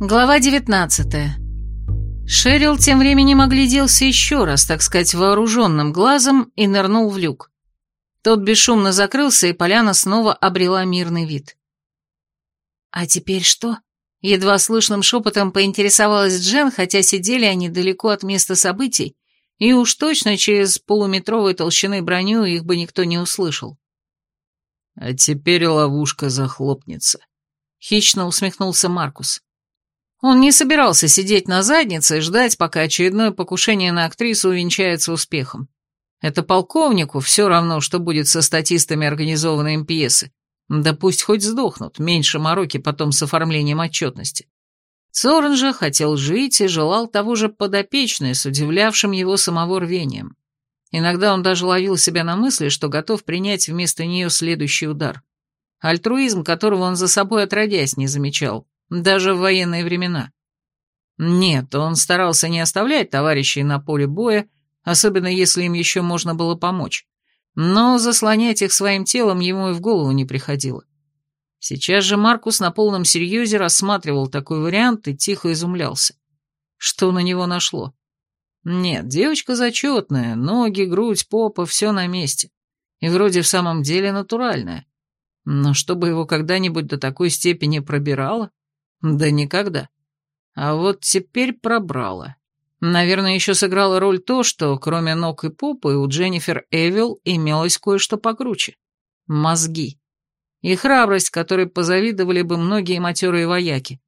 Глава 19 Шерил тем временем огляделся еще раз, так сказать, вооруженным глазом и нырнул в люк. Тот бесшумно закрылся, и поляна снова обрела мирный вид. «А теперь что?» Едва слышным шепотом поинтересовалась Джен, хотя сидели они далеко от места событий, и уж точно через полуметровой толщины броню их бы никто не услышал. «А теперь ловушка захлопнется», — хищно усмехнулся Маркус. Он не собирался сидеть на заднице и ждать, пока очередное покушение на актрису увенчается успехом. Это полковнику все равно, что будет со статистами организованной им пьесы. Да пусть хоть сдохнут, меньше мороки потом с оформлением отчетности. Цорн же хотел жить и желал того же подопечной с удивлявшим его самого рвением. Иногда он даже ловил себя на мысли, что готов принять вместо нее следующий удар. Альтруизм, которого он за собой отродясь не замечал, даже в военные времена. Нет, он старался не оставлять товарищей на поле боя, особенно если им еще можно было помочь. Но заслонять их своим телом ему и в голову не приходило. Сейчас же Маркус на полном серьезе рассматривал такой вариант и тихо изумлялся. Что на него нашло? Нет, девочка зачетная, ноги, грудь, попа, все на месте. И вроде в самом деле натуральная. Но чтобы его когда-нибудь до такой степени пробирало? Да никогда. А вот теперь пробрало. Наверное, еще сыграла роль то, что кроме ног и попы у Дженнифер Эвил имелось кое-что покруче. Мозги. И храбрость, которой позавидовали бы многие матерые вояки.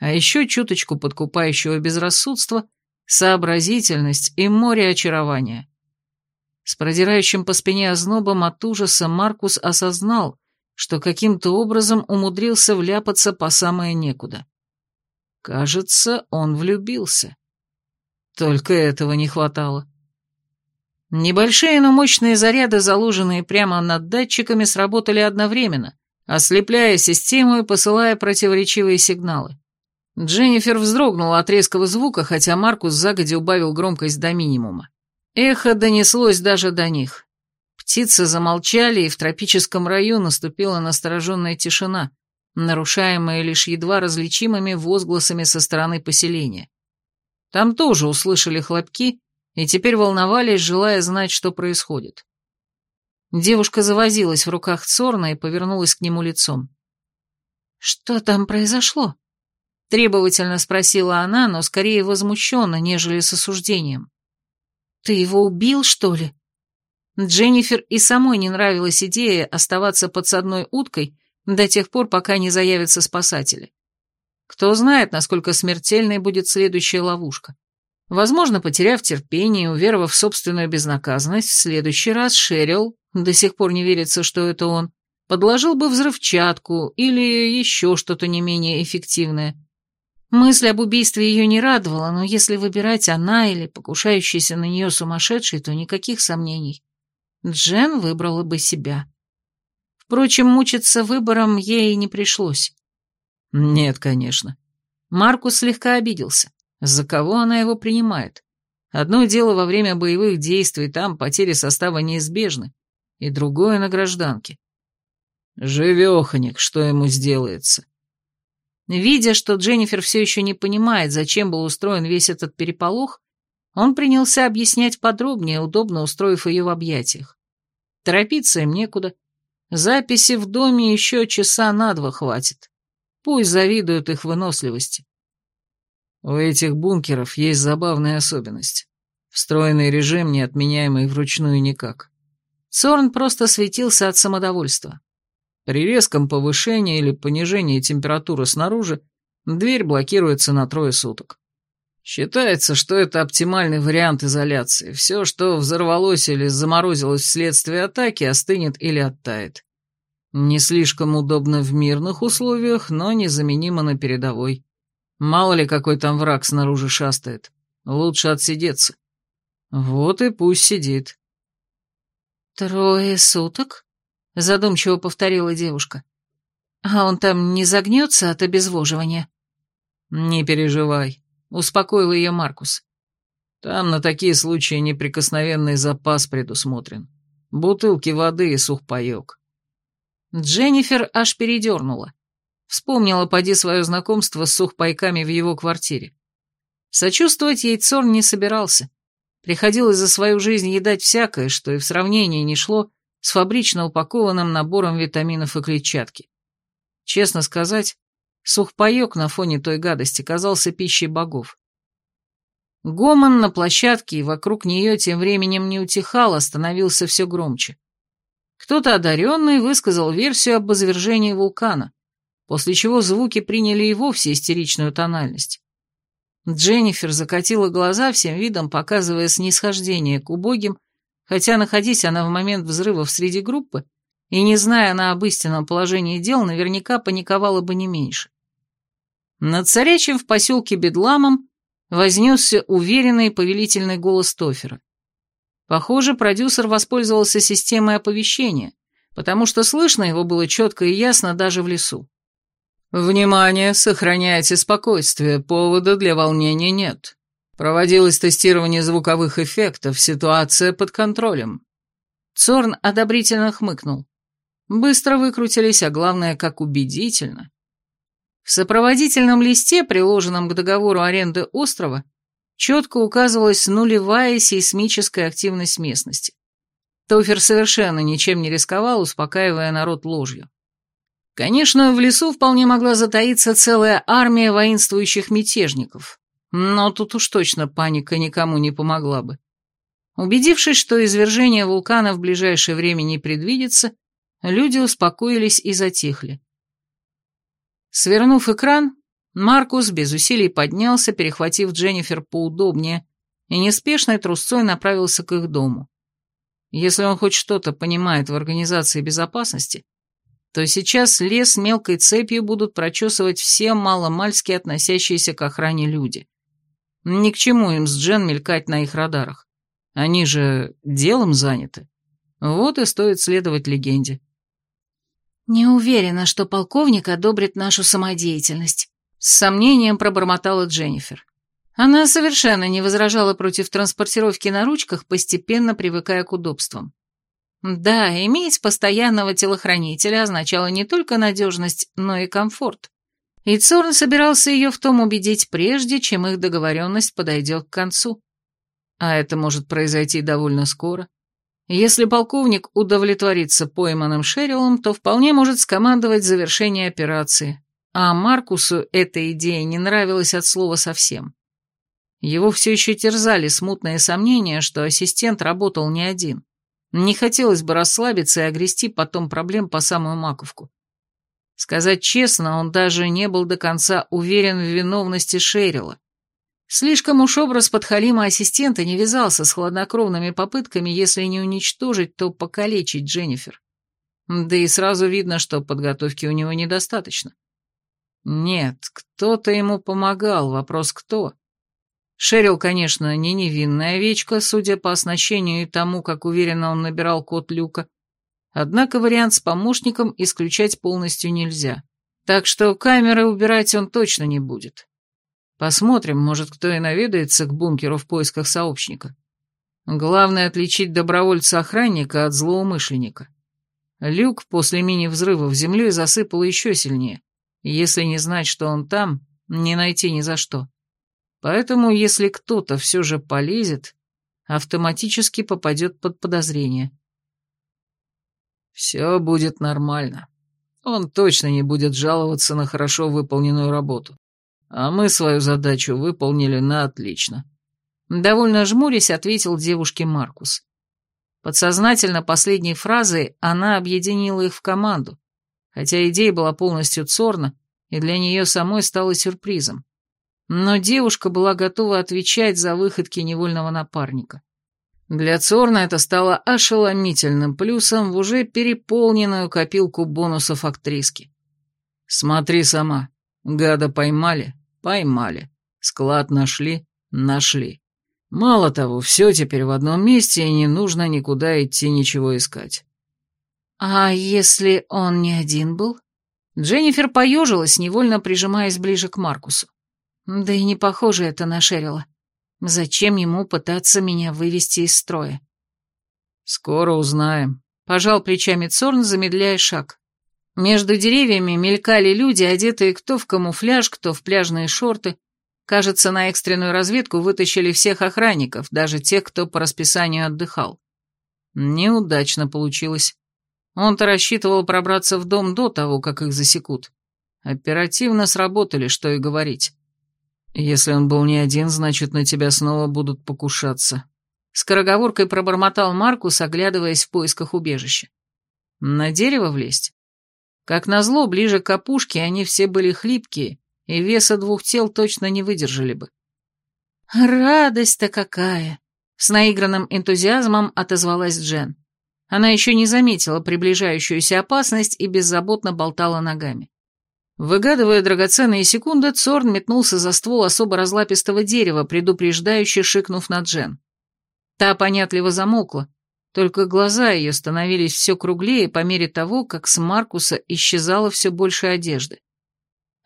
А еще чуточку подкупающего безрассудства, сообразительность и море очарования. С продирающим по спине ознобом от ужаса Маркус осознал, что каким-то образом умудрился вляпаться по самое некуда. Кажется, он влюбился. Только этого не хватало. Небольшие, но мощные заряды, заложенные прямо над датчиками, сработали одновременно, ослепляя систему и посылая противоречивые сигналы. Дженнифер вздрогнула от резкого звука, хотя Маркус загоди убавил громкость до минимума. Эхо донеслось даже до них. Птицы замолчали, и в тропическом раю наступила настороженная тишина, нарушаемая лишь едва различимыми возгласами со стороны поселения. Там тоже услышали хлопки и теперь волновались, желая знать, что происходит. Девушка завозилась в руках Цорна и повернулась к нему лицом. «Что там произошло?» Требовательно спросила она, но скорее возмущенно, нежели с осуждением. «Ты его убил, что ли?» Дженнифер и самой не нравилась идея оставаться подсадной уткой до тех пор, пока не заявятся спасатели. Кто знает, насколько смертельной будет следующая ловушка. Возможно, потеряв терпение и уверовав в собственную безнаказанность, в следующий раз Шерил, до сих пор не верится, что это он, подложил бы взрывчатку или еще что-то не менее эффективное. Мысль об убийстве ее не радовала, но если выбирать она или покушающийся на нее сумасшедший, то никаких сомнений. Джен выбрала бы себя. Впрочем, мучиться выбором ей не пришлось. Нет, конечно. Маркус слегка обиделся. За кого она его принимает? Одно дело во время боевых действий, там потери состава неизбежны, и другое на гражданке. Живеханик, что ему сделается? Видя, что Дженнифер все еще не понимает, зачем был устроен весь этот переполох, он принялся объяснять подробнее, удобно устроив ее в объятиях. Торопиться им некуда. Записи в доме еще часа на два хватит. Пусть завидуют их выносливости. У этих бункеров есть забавная особенность. Встроенный режим, не отменяемый вручную никак. Цорн просто светился от самодовольства. При резком повышении или понижении температуры снаружи дверь блокируется на трое суток. Считается, что это оптимальный вариант изоляции. Все, что взорвалось или заморозилось вследствие атаки, остынет или оттает. Не слишком удобно в мирных условиях, но незаменимо на передовой. Мало ли какой там враг снаружи шастает. Лучше отсидеться. Вот и пусть сидит. «Трое суток?» — задумчиво повторила девушка. «А он там не загнется от обезвоживания?» «Не переживай. Успокоил ее Маркус. Там на такие случаи неприкосновенный запас предусмотрен. Бутылки воды и сухпайок. Дженнифер аж передернула. Вспомнила, поди, свое знакомство с сухпайками в его квартире. Сочувствовать ей Цорн не собирался. Приходилось за свою жизнь едать всякое, что и в сравнении не шло с фабрично упакованным набором витаминов и клетчатки. Честно сказать, сухпайок на фоне той гадости казался пищей богов. Гомон на площадке и вокруг нее тем временем не утихал, а становился все громче. Кто-то одаренный высказал версию об извержении вулкана, после чего звуки приняли и вовсе истеричную тональность. Дженнифер закатила глаза всем видом, показывая снисхождение к убогим, хотя, находясь она в момент взрывов среди группы, и не зная она об истинном положении дел, наверняка паниковала бы не меньше. Над царящим в поселке Бедламом вознесся уверенный повелительный голос Тофера. Похоже, продюсер воспользовался системой оповещения, потому что слышно его было четко и ясно даже в лесу. «Внимание, сохраняйте спокойствие, повода для волнения нет. Проводилось тестирование звуковых эффектов, ситуация под контролем». Цорн одобрительно хмыкнул. Быстро выкрутились, а главное, как убедительно. В сопроводительном листе, приложенном к договору аренды острова, четко указывалась нулевая сейсмическая активность местности. Тофер совершенно ничем не рисковал, успокаивая народ ложью. Конечно, в лесу вполне могла затаиться целая армия воинствующих мятежников, но тут уж точно паника никому не помогла бы. Убедившись, что извержение вулкана в ближайшее время не предвидится, люди успокоились и затихли. Свернув экран, Маркус без усилий поднялся, перехватив Дженнифер поудобнее, и неспешной трусцой направился к их дому. Если он хоть что-то понимает в организации безопасности, то сейчас лес мелкой цепью будут прочесывать все маломальски относящиеся к охране люди. Ни к чему им с Джен мелькать на их радарах. Они же делом заняты. Вот и стоит следовать легенде. «Не уверена, что полковник одобрит нашу самодеятельность», — с сомнением пробормотала Дженнифер. Она совершенно не возражала против транспортировки на ручках, постепенно привыкая к удобствам. Да, иметь постоянного телохранителя означало не только надежность, но и комфорт. И Цорн собирался ее в том убедить прежде, чем их договоренность подойдет к концу. А это может произойти довольно скоро. Если полковник удовлетворится пойманным Шерилом, то вполне может скомандовать завершение операции, а Маркусу эта идея не нравилась от слова совсем. Его все еще терзали смутные сомнения, что ассистент работал не один. Не хотелось бы расслабиться и огрести потом проблем по самую маковку. Сказать честно, он даже не был до конца уверен в виновности Шерила. Слишком уж образ подхалима ассистента не вязался с хладнокровными попытками, если не уничтожить, то покалечить Дженнифер. Да и сразу видно, что подготовки у него недостаточно. Нет, кто-то ему помогал, вопрос кто. Шерил, конечно, не невинная овечка, судя по оснащению и тому, как уверенно он набирал код люка. Однако вариант с помощником исключать полностью нельзя. Так что камеры убирать он точно не будет. Посмотрим, может, кто и наведается к бункеру в поисках сообщника. Главное отличить добровольца-охранника от злоумышленника. Люк после мини-взрыва в землю засыпал еще сильнее. Если не знать, что он там, не найти ни за что. Поэтому, если кто-то все же полезет, автоматически попадет под подозрение. Все будет нормально. Он точно не будет жаловаться на хорошо выполненную работу. А мы свою задачу выполнили на отлично. Довольно жмурясь, ответил девушке Маркус. Подсознательно последней фразой она объединила их в команду, хотя идея была полностью цорна и для нее самой стала сюрпризом. Но девушка была готова отвечать за выходки невольного напарника. Для Цорна это стало ошеломительным плюсом в уже переполненную копилку бонусов актриски. «Смотри сама. Гада поймали, Поймали. Склад нашли? Нашли. Мало того, все теперь в одном месте, и не нужно никуда идти ничего искать. А если он не один был? Дженнифер поежилась, невольно прижимаясь ближе к Маркусу. Да и не похоже это на Шерила. Зачем ему пытаться меня вывести из строя? Скоро узнаем. Пожал плечами Цорн, замедляя шаг. Между деревьями мелькали люди, одетые кто в камуфляж, кто в пляжные шорты. Кажется, на экстренную разведку вытащили всех охранников, даже тех, кто по расписанию отдыхал. Неудачно получилось. Он-то рассчитывал пробраться в дом до того, как их засекут. Оперативно сработали, что и говорить. Если он был не один, значит, на тебя снова будут покушаться. Скороговоркой пробормотал Маркус, оглядываясь в поисках убежища. На дерево влезть? Как назло, ближе к опушке они все были хлипкие, и веса двух тел точно не выдержали бы. «Радость-то какая!» — с наигранным энтузиазмом отозвалась Джен. Она еще не заметила приближающуюся опасность и беззаботно болтала ногами. Выгадывая драгоценные секунды, Цорн метнулся за ствол особо разлапистого дерева, предупреждающе шикнув на Джен. Та понятливо замокла, только глаза ее становились все круглее по мере того, как с Маркуса исчезало все больше одежды.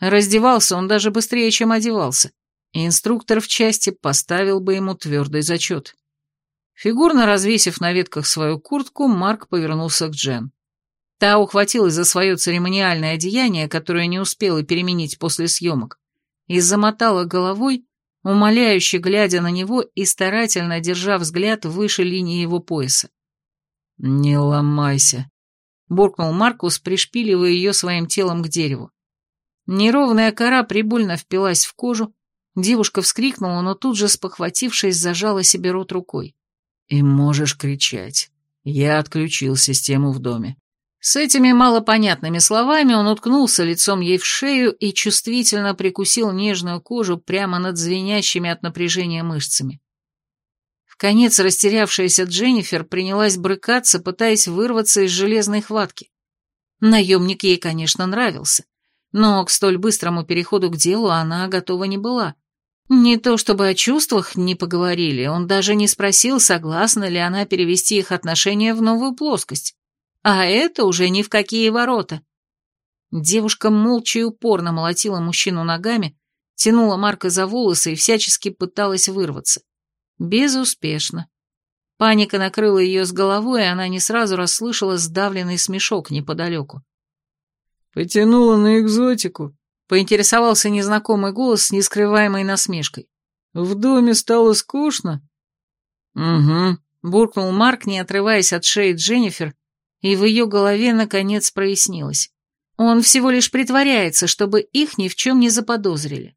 Раздевался он даже быстрее, чем одевался, и инструктор в части поставил бы ему твердый зачет. Фигурно развесив на ветках свою куртку, Марк повернулся к Джен. Та ухватилась за свое церемониальное одеяние, которое не успела переменить после съемок, и замотала головой, умоляюще глядя на него и старательно держа взгляд выше линии его пояса. «Не ломайся», — буркнул Маркус, пришпиливая ее своим телом к дереву. Неровная кора прибольно впилась в кожу, девушка вскрикнула, но тут же, спохватившись, зажала себе рот рукой. И можешь кричать. Я отключил систему в доме. С этими малопонятными словами он уткнулся лицом ей в шею и чувствительно прикусил нежную кожу прямо над звенящими от напряжения мышцами. В конец растерявшаяся Дженнифер принялась брыкаться, пытаясь вырваться из железной хватки. Наемник ей, конечно, нравился, но к столь быстрому переходу к делу она готова не была. Не то чтобы о чувствах не поговорили, он даже не спросил, согласна ли она перевести их отношения в новую плоскость. А это уже ни в какие ворота. Девушка молча и упорно молотила мужчину ногами, тянула Марка за волосы и всячески пыталась вырваться. Безуспешно. Паника накрыла ее с головой, и она не сразу расслышала сдавленный смешок неподалеку. «Потянула на экзотику», Поинтересовался незнакомый голос с нескрываемой насмешкой. «В доме стало скучно?» «Угу», — буркнул Марк, не отрываясь от шеи Дженнифер, и в ее голове наконец прояснилось. Он всего лишь притворяется, чтобы их ни в чем не заподозрили.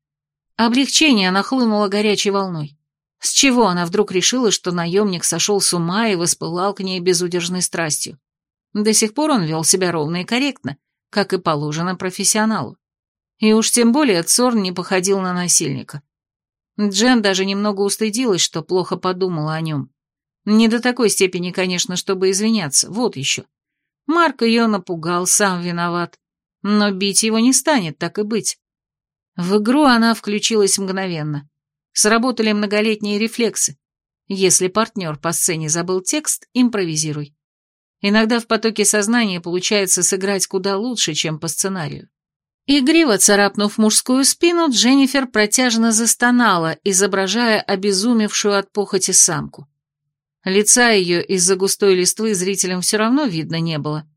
Облегчение нахлынуло горячей волной. С чего она вдруг решила, что наемник сошел с ума и воспылал к ней безудержной страстью? До сих пор он вел себя ровно и корректно, как и положено профессионалу. И уж тем более Цорн не походил на насильника. Джен даже немного устыдилась, что плохо подумала о нем. Не до такой степени, конечно, чтобы извиняться, вот еще. Марк ее напугал, сам виноват. Но бить его не станет, так и быть. В игру она включилась мгновенно. Сработали многолетние рефлексы. Если партнер по сцене забыл текст, импровизируй. Иногда в потоке сознания получается сыграть куда лучше, чем по сценарию. Игриво царапнув мужскую спину, Дженнифер протяжно застонала, изображая обезумевшую от похоти самку. Лица ее из-за густой листвы зрителям все равно видно не было,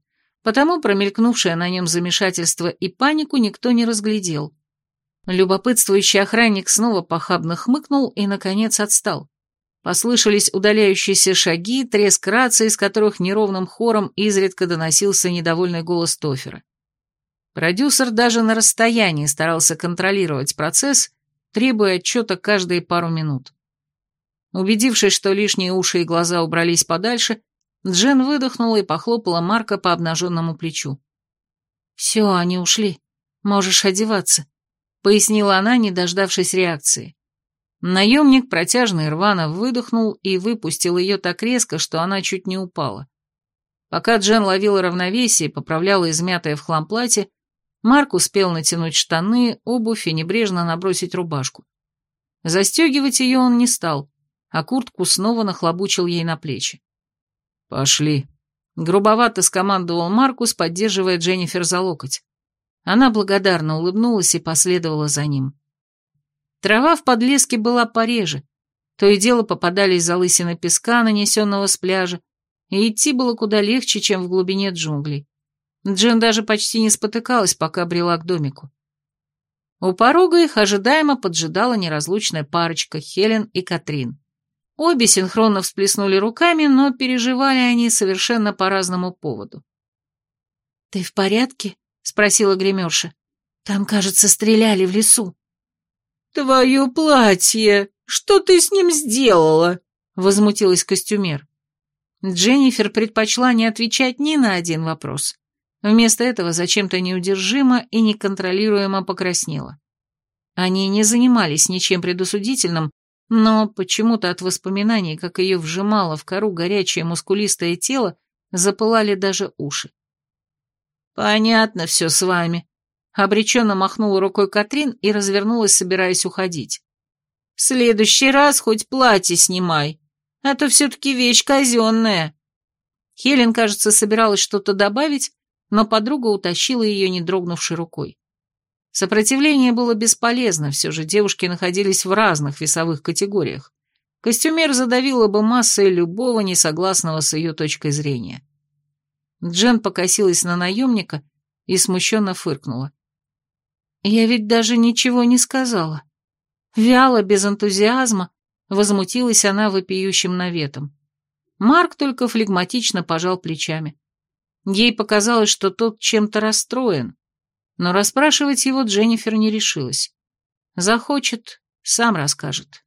потому промелькнувшее на нем замешательство и панику никто не разглядел. Любопытствующий охранник снова похабно хмыкнул и, наконец, отстал. Послышались удаляющиеся шаги, треск рации, из которых неровным хором изредка доносился недовольный голос Тофера. Продюсер даже на расстоянии старался контролировать процесс, требуя отчета каждые пару минут. Убедившись, что лишние уши и глаза убрались подальше, Джен выдохнула и похлопала Марка по обнаженному плечу. «Все, они ушли. Можешь одеваться», — пояснила она, не дождавшись реакции. Наемник протяжно и рвано выдохнул и выпустил ее так резко, что она чуть не упала. Пока Джен ловила равновесие и поправляла измятое в хлам платье, Марк успел натянуть штаны, обувь и небрежно набросить рубашку. Застегивать ее он не стал, а куртку снова нахлобучил ей на плечи. «Пошли», — грубовато скомандовал Маркус, поддерживая Дженнифер за локоть. Она благодарно улыбнулась и последовала за ним. Трава в подлеске была пореже, то и дело попадались залысины песка, нанесенного с пляжа, и идти было куда легче, чем в глубине джунглей. Джин даже почти не спотыкалась, пока брела к домику. У порога их ожидаемо поджидала неразлучная парочка Хелен и Катрин. Обе синхронно всплеснули руками, но переживали они совершенно по разному поводу. «Ты в порядке?» — спросила гримерша. «Там, кажется, стреляли в лесу». «Твое платье! Что ты с ним сделала?» — возмутилась костюмер. Дженнифер предпочла не отвечать ни на один вопрос. Вместо этого зачем-то неудержимо и неконтролируемо покраснела. Они не занимались ничем предусудительным, но почему-то от воспоминаний, как ее вжимало в кору горячее мускулистое тело, запылали даже уши. «Понятно все с вами», — обреченно махнула рукой Катрин и развернулась, собираясь уходить. «В следующий раз хоть платье снимай, а то все-таки вещь казенная». Хелен, кажется, собиралась что-то добавить, но подруга утащила ее, не дрогнувшей рукой. Сопротивление было бесполезно, все же девушки находились в разных весовых категориях. Костюмер задавила бы массой любого несогласного с ее точкой зрения. Джен покосилась на наемника и смущенно фыркнула. «Я ведь даже ничего не сказала». Вяло, без энтузиазма, возмутилась она вопиющим наветом. Марк только флегматично пожал плечами. Ей показалось, что тот чем-то расстроен, но расспрашивать его Дженнифер не решилась. Захочет, сам расскажет.